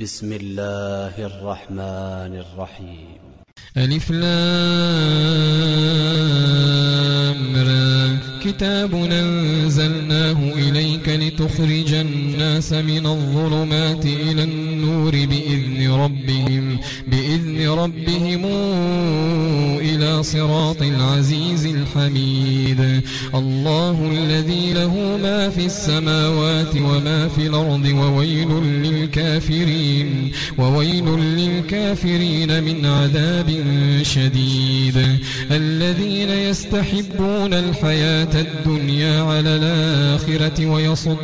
بسم الله الرحمن الرحيم. ألف لام را كتاب أنزلناه إليك لتخرج الناس من الظلمات إلى النور بإذن ربهم بإذن ربهم إلى صراط العزيز الحميد. الله الذي له ما في السماوات وما في الأرض وويل للكافرين وويل للكافرين من عذاب شديد. الذين يستحبون الحياة الدنيا على الآخرة ويصدون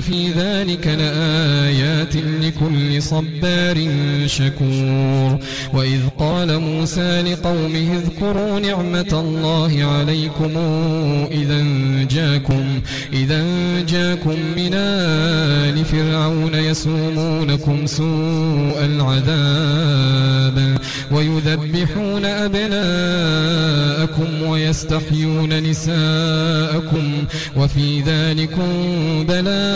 في ذلك لآيات لكل صبار شكور. وإذ قال موسى لقومه اذكروا نعمة الله عليكم إذا جاكم إذا جاكم من آل فرعون يسومونكم سوء العذاب ويذبحون أبناءكم ويستحيون نساءكم وفي ذلكم بلاء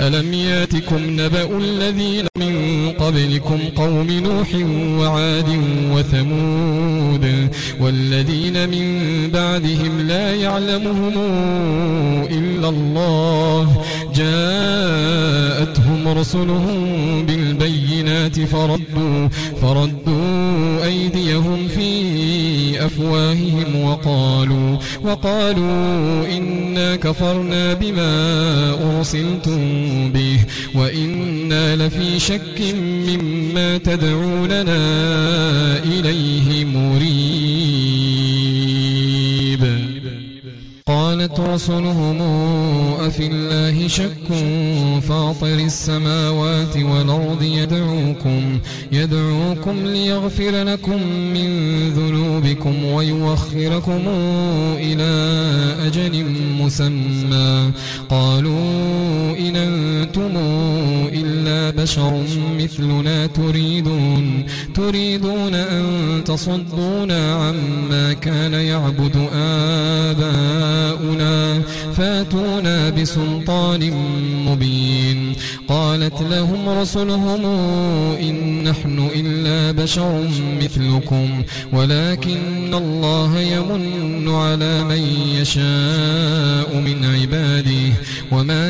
ألم يأتكم نبأ الذين من قبلكم قوم نوح وعاد وثمود والذين من بعدهم لا يعلمهم إلا الله جاءتهم رسلهم بالبينات فردوا, فردوا أيديهم في أفواههم وقالوا وقالوا إنا كفرنا بما أرسلتم به وإنا لفي شك مما تدعوننا إليه مريب قالت رسلهم أفي الله شك فاطر السماوات والأرض يدعوكم يدعوكم ليغفر لكم من ذنوبكم ويوخركم إلى أجل مسمى. قالوا إن أنتم بشر مثلنا تريدون تريدون أن تصدونا عما كان يعبد آباؤنا فاتونا بسلطان مبين. قالت لهم رسلهم إن نحن إلا بشر مثلكم ولكن الله يمن على من يشاء من عباده وما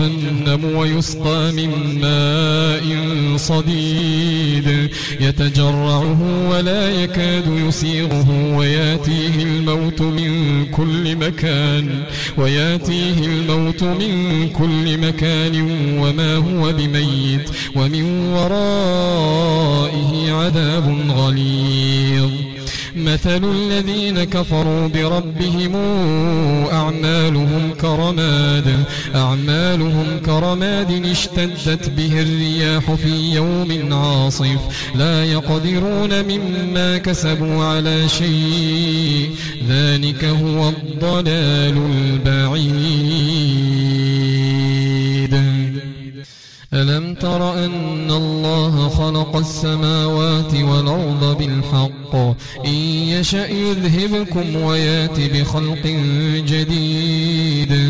جهنم ويسقى من ماء صديد. يتجرعه ولا يكاد يسيغه وياتيه الموت من كل مكان. وياتيه الموت من كل مكان وما هو بميت. ومن ورائه عذاب غليظ. مثل الذين كفروا بربهم أعمالهم كرماد أعمالهم كرماد اشتدت به الرياح في يوم عاصف لا يقدرون مما كسبوا على شيء ذلك هو الضلال البعيد. ألم تر أن الله خلق السماوات والأرض بالحق إن يشأ يذهبكم ويات بخلق جديد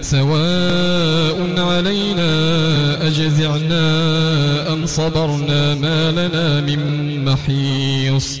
سواء علينا أجزعنا أم صبرنا ما لنا من محيص.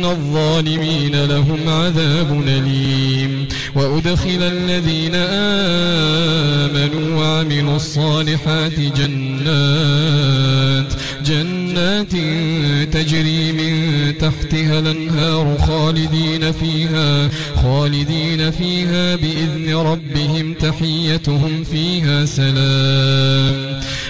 إن الظالمين لهم عذاب أليم. وأدخل الذين آمنوا وعملوا الصالحات جنات جنات تجري من تحتها الأنهار خالدين فيها خالدين فيها بإذن ربهم تحيتهم فيها سلام.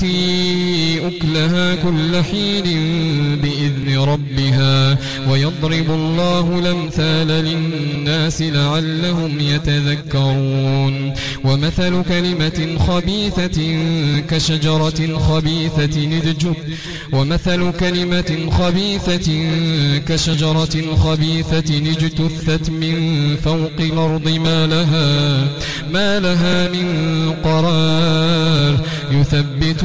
تؤتي أكلها كل حين بإذن ربها ويضرب الله الأمثال للناس لعلهم يتذكرون. ومثل كلمة خبيثة كشجرة خبيثة نذجت ومثل كلمة خبيثة كشجرة خبيثة اجتثت من فوق الأرض ما لها ما لها من قرار. يثبت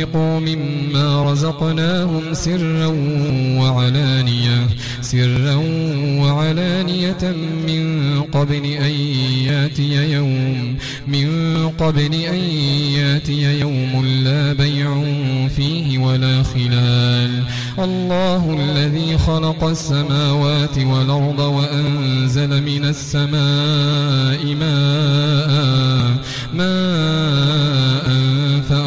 وينفقوا مما رزقناهم سرا وعلانية سرا وعلانية من قبل أن يأتي يوم من قبل أن يأتي يوم لا بيع فيه ولا خلال. الله الذي خلق السماوات والأرض وأنزل من السماء ماء ماء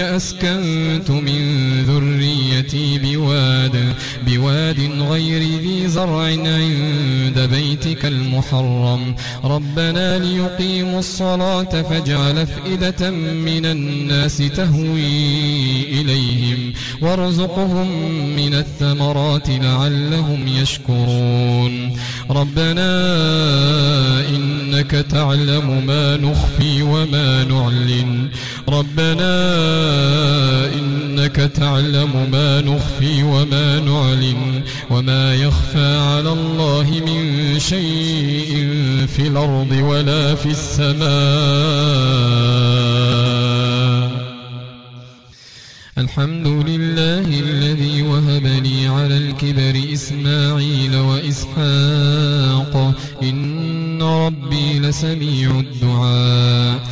أسكنت من ذريتي بواد بواد غير ذي زرع عند بيتك المحرم. ربنا ليقيموا الصلاة فاجعل أفئدة من الناس تهوي إليهم وارزقهم من الثمرات لعلهم يشكرون. ربنا إنك تعلم ما نخفي وما نعلن. ربنا إنك تعلم ما نخفي وما نعلن. وما يخفى على الله من شيء في الأرض ولا في السماء. الحمد لله الذي وهب لي على الكبر إسماعيل وإسحاق. إن ربي لسميع الدعاء.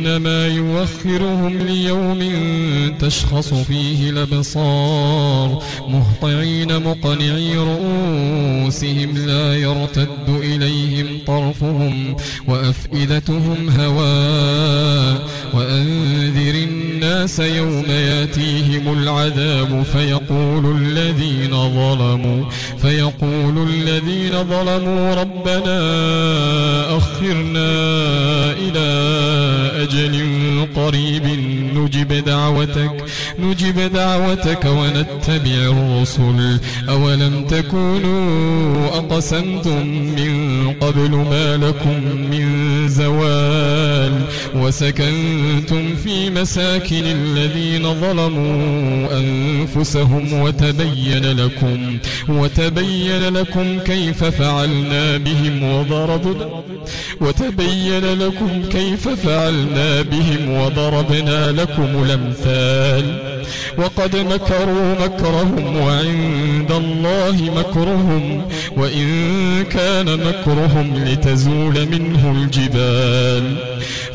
إنما يوخرهم ليوم تشخص فيه الأبصار. مهطعين مقنعي رؤوسهم لا يرتد إليهم طرفهم وأفئدتهم هواء. وأنذر الناس يوم ياتيهم العذاب فيقول الذين ظلموا فيقول الذين ظلموا ربنا أخرنا إلى أجل قريب نجب دعوتك نجب دعوتك ونتبع الرسل. أولم تكونوا أقسمتم من قبل ما لكم من زوال وسكنتم في مساكن الذين ظلموا أنفسهم وتبين لكم وتبين لكم كيف فعلنا بهم وضربنا وتبين لكم كيف فعلنا بهم وضربنا لكم الأمثال. وقد مكروا مكرهم وعند الله مكرهم وإن كان مكرهم لتزول منه الجبال.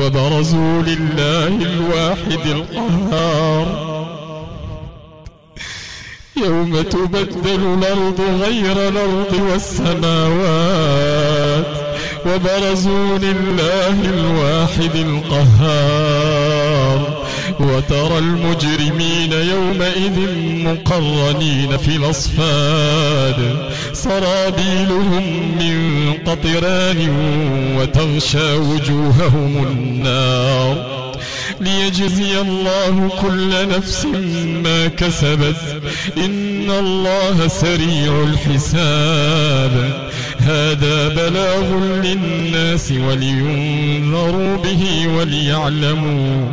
وبرزوا لله الواحد القهار. يوم تبدل الأرض غير الأرض والسماوات وبرزوا لله الواحد القهار. وترى المجرمين يومئذ مقرنين في الأصفاد. سرابيلهم من قطران وتغشى وجوههم النار. ليجزي الله كل نفس ما كسبت. إن الله سريع الحساب. هذا بلاغ للناس ولينذروا به وليعلموا.